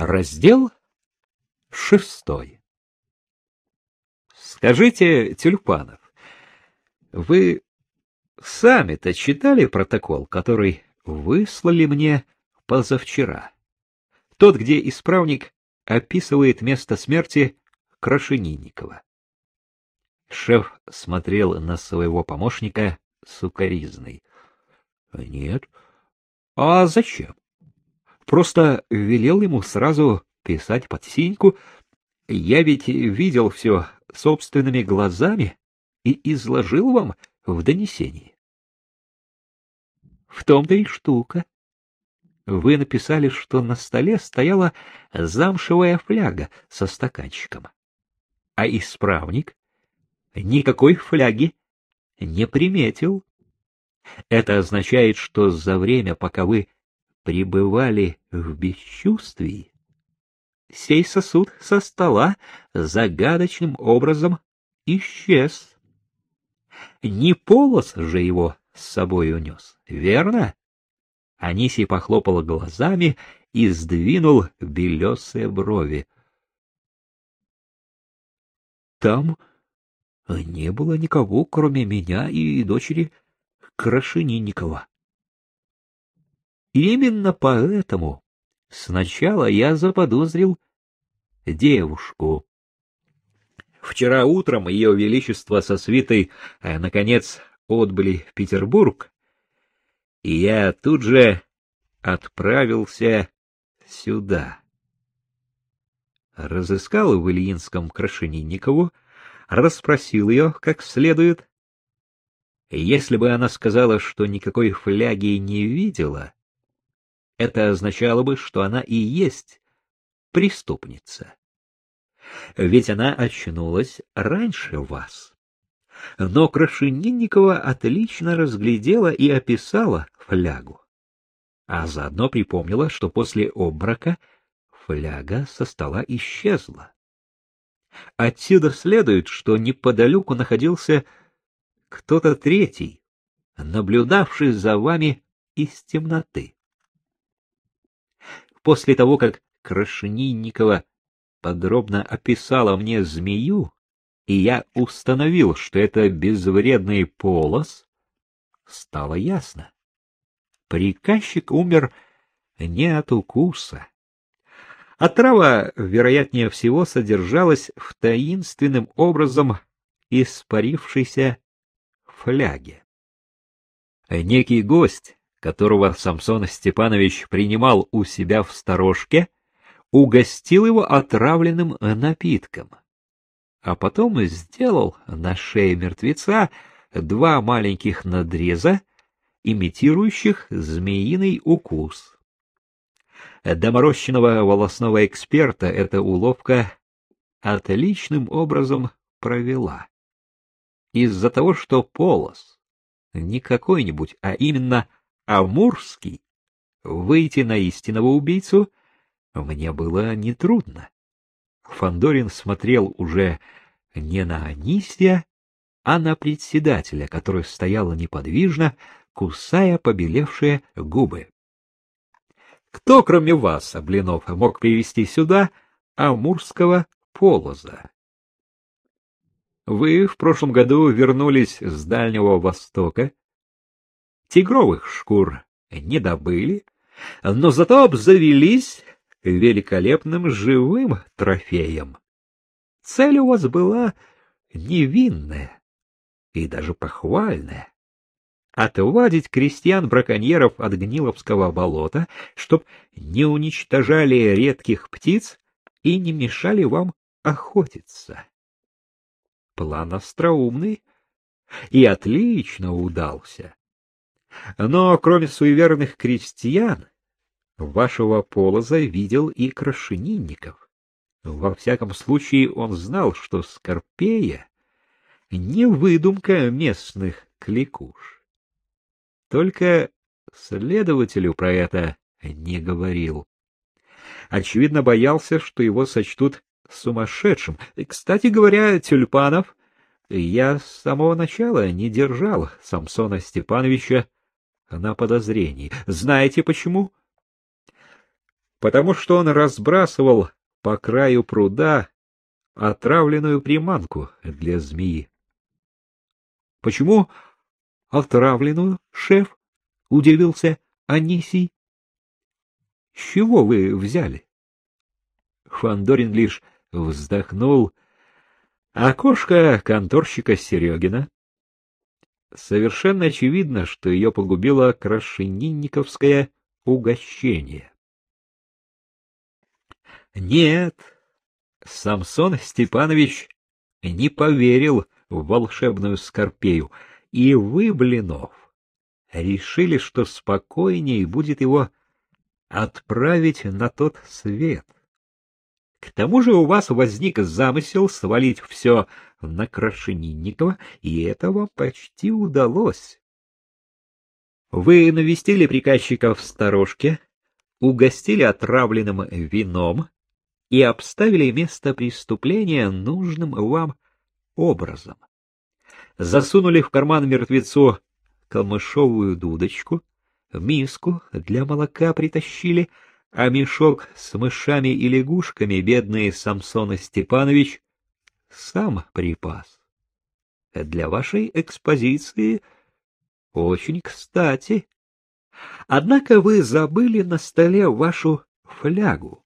Раздел шестой. Скажите, Тюльпанов, вы сами-то читали протокол, который выслали мне позавчера? Тот, где исправник описывает место смерти Крашенинникова. Шеф смотрел на своего помощника сукоризной. — Нет. — А зачем? Просто велел ему сразу писать под синьку. Я ведь видел все собственными глазами и изложил вам в донесении. В том-то и штука. Вы написали, что на столе стояла замшевая фляга со стаканчиком, а исправник никакой фляги не приметил. Это означает, что за время, пока вы пребывали в бесчувствии, сей сосуд со стола загадочным образом исчез. Не полос же его с собой унес, верно? Анисий похлопал глазами и сдвинул белесые брови. Там не было никого, кроме меня и дочери Крашенинникова. Именно поэтому сначала я заподозрил девушку. Вчера утром ее величество со свитой, э, наконец, отбыли в Петербург, и я тут же отправился сюда. Разыскал в Ильинском Крашенинникову, расспросил ее как следует. Если бы она сказала, что никакой фляги не видела, это означало бы, что она и есть преступница. Ведь она очнулась раньше вас. Но Крашенинникова отлично разглядела и описала флягу, а заодно припомнила, что после обморока фляга со стола исчезла. Отсюда следует, что неподалеку находился кто-то третий, наблюдавший за вами из темноты. После того, как Крашенинникова подробно описала мне змею, и я установил, что это безвредный полос, стало ясно. Приказчик умер не от укуса. Отрава, вероятнее всего, содержалась в таинственным образом испарившейся фляге. Некий гость, которого Самсон Степанович принимал у себя в сторожке, угостил его отравленным напитком, а потом сделал на шее мертвеца два маленьких надреза, имитирующих змеиный укус. Доморощенного волосного эксперта эта уловка отличным образом провела. Из-за того, что полос не какой-нибудь, а именно амурский, выйти на истинного убийцу мне было нетрудно. Фандорин смотрел уже не на Анисия, а на председателя, который стоял неподвижно, кусая побелевшие губы. Кто, кроме вас, Блинов, мог привести сюда амурского полоза? Вы в прошлом году вернулись с Дальнего Востока. Тигровых шкур не добыли, но зато обзавелись великолепным живым трофеем. Цель у вас была невинная и даже похвальная — отвадить крестьян-браконьеров от Гниловского болота, чтоб не уничтожали редких птиц и не мешали вам охотиться. План остроумный и отлично удался. Но кроме суеверных крестьян, Вашего полоза видел и Крашенинников. Во всяком случае, он знал, что Скорпея — не выдумка местных кликуш. Только следователю про это не говорил. Очевидно, боялся, что его сочтут сумасшедшим. Кстати говоря, Тюльпанов, я с самого начала не держал Самсона Степановича на подозрении. Знаете почему? потому что он разбрасывал по краю пруда отравленную приманку для змеи. — Почему отравленную, шеф? — удивился Анисий. — С чего вы взяли? Фандорин лишь вздохнул. Окошко конторщика Серегина. Совершенно очевидно, что ее погубило крашенинниковское угощение. Нет, Самсон Степанович не поверил в волшебную Скорпею, и вы, Блинов, решили, что спокойнее будет его отправить на тот свет. К тому же у вас возник замысел свалить все на Крашенинникова, и это вам почти удалось. Вы навестили приказчика в сторожке, угостили отравленным вином, и обставили место преступления нужным вам образом. Засунули в карман мертвецу камышовую дудочку, миску для молока притащили, а мешок с мышами и лягушками бедный Самсон Степанович сам припас. Для вашей экспозиции очень кстати. Однако вы забыли на столе вашу флягу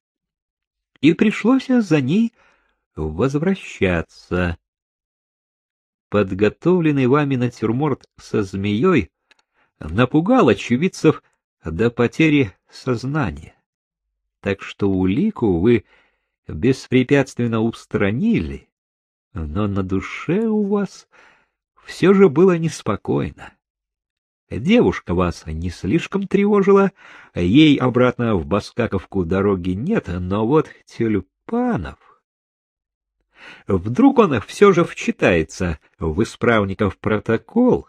и пришлось за ней возвращаться. Подготовленный вами натюрморт со змеей напугал очевидцев до потери сознания, так что улику вы беспрепятственно устранили, но на душе у вас все же было неспокойно. Девушка вас не слишком тревожила, ей обратно в Баскаковку дороги нет, но вот тюльпанов... Вдруг он все же вчитается в исправников протокол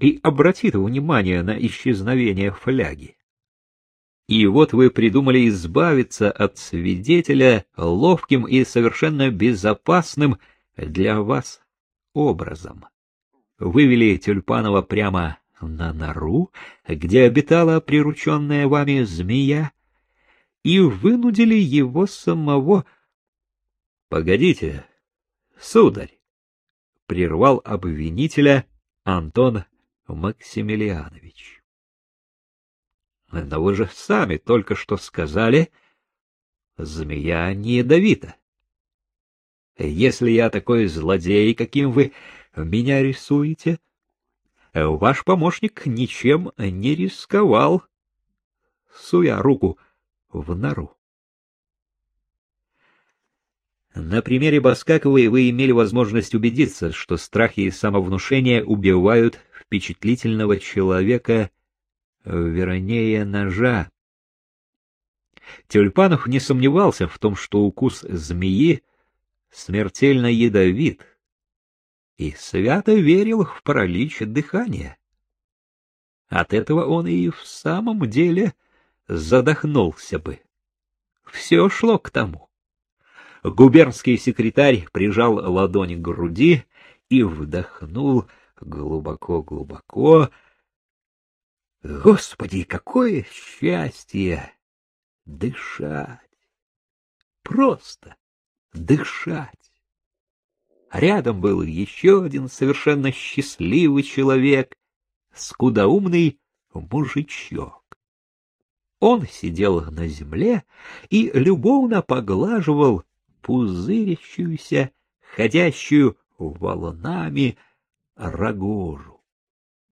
и обратит внимание на исчезновение фляги. И вот вы придумали избавиться от свидетеля ловким и совершенно безопасным для вас образом. Вывели Тюльпанова прямо на нору, где обитала прирученная вами змея, и вынудили его самого... — Погодите, сударь! — прервал обвинителя Антон Максимилианович. — Но вы же сами только что сказали, змея не ядовита. Если я такой злодей, каким вы меня рисуете, — Ваш помощник ничем не рисковал, суя руку в нору. На примере Баскаковой вы имели возможность убедиться, что страхи и самовнушение убивают впечатлительного человека вернее ножа. Тюльпанов не сомневался в том, что укус змеи смертельно ядовит, и свято верил в паралич дыхания. От этого он и в самом деле задохнулся бы. Все шло к тому. Губернский секретарь прижал ладонь к груди и вдохнул глубоко-глубоко. Господи, какое счастье! Дышать! Просто дышать! Рядом был еще один совершенно счастливый человек, скудоумный мужичок. Он сидел на земле и любовно поглаживал пузырящуюся, ходящую волнами рогожу.